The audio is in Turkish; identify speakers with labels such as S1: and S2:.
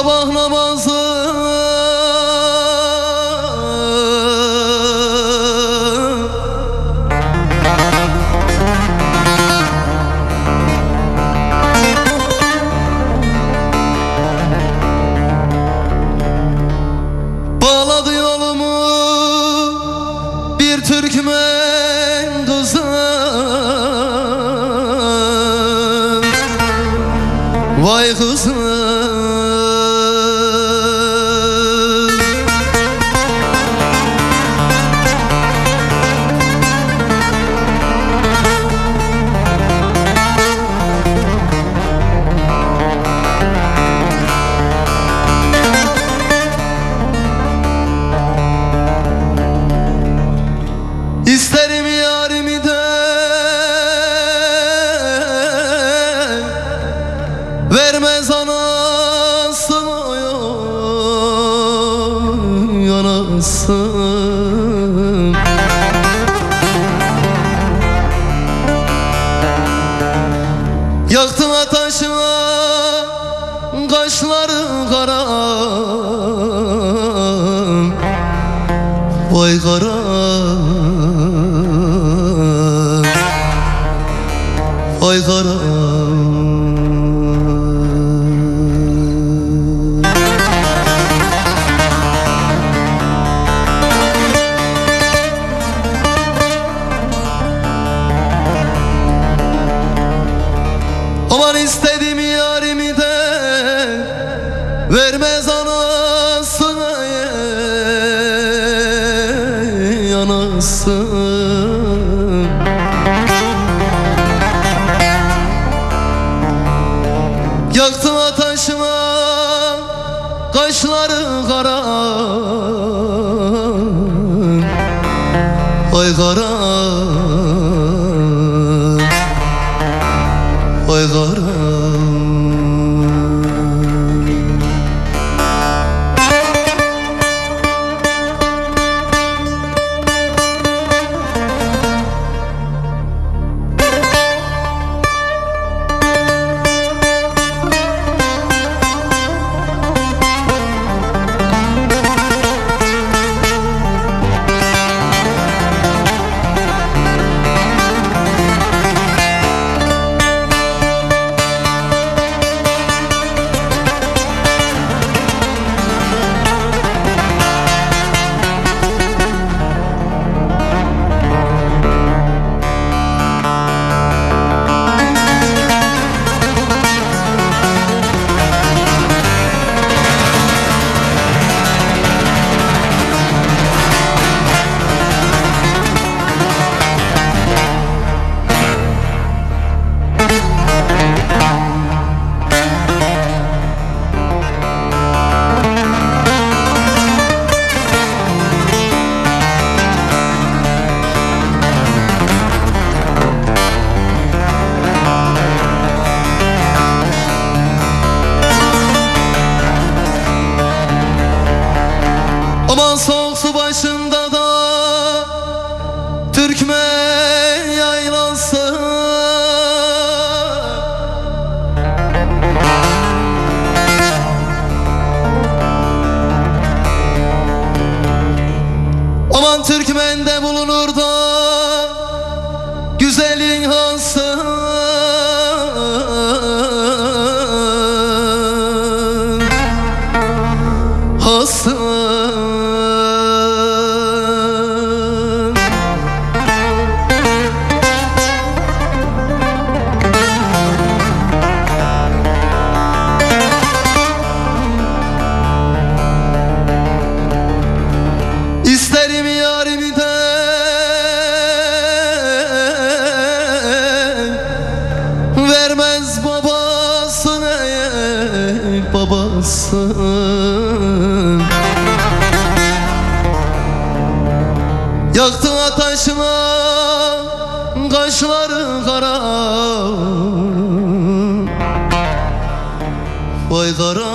S1: Sabah namazı Bağladı yolumu bir Türkmen kızı. Vay kızım oy anasın Yaktın ataşına Kaşları kara. Vay kara. Vay kara Aman istedim yarimi de Vermez anasına ey anasın Yaktın ataşıma Kaşları kara. Ay kara Yaktın ataşına kaşları kara. Vay kara